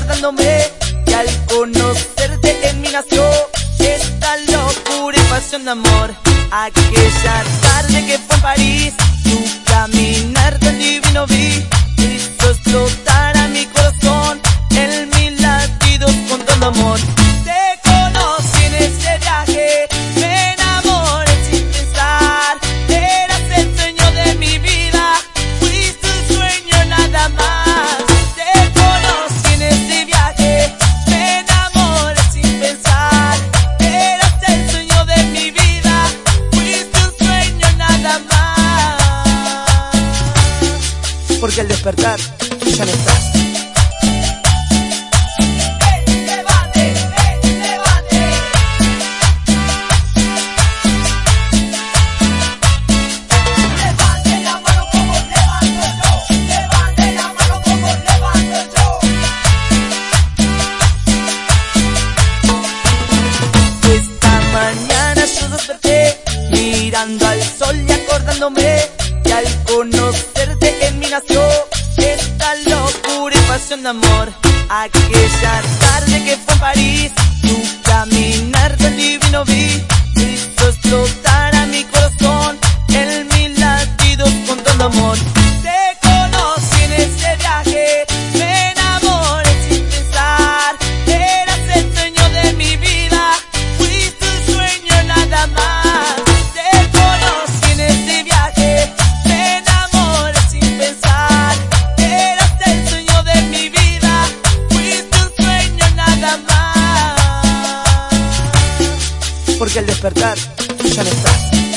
recordándome que al conocerte en mi nació esta locura y pasión de amor. Aquella tarde que fue en París Porque el despertar ya no está. Levanta la mano como levantó yo. Levante la mano, como levantó yo. Esta mañana yo desperté, mirando al sol y acordándome que al conocer. de amor. Aquella tarde que fue a París, tu caminar tan divino vi, hizo explotar a mi corazón el mil latidos con tanto amor. Te conocí en ese viaje. porque al despertar ya no estás.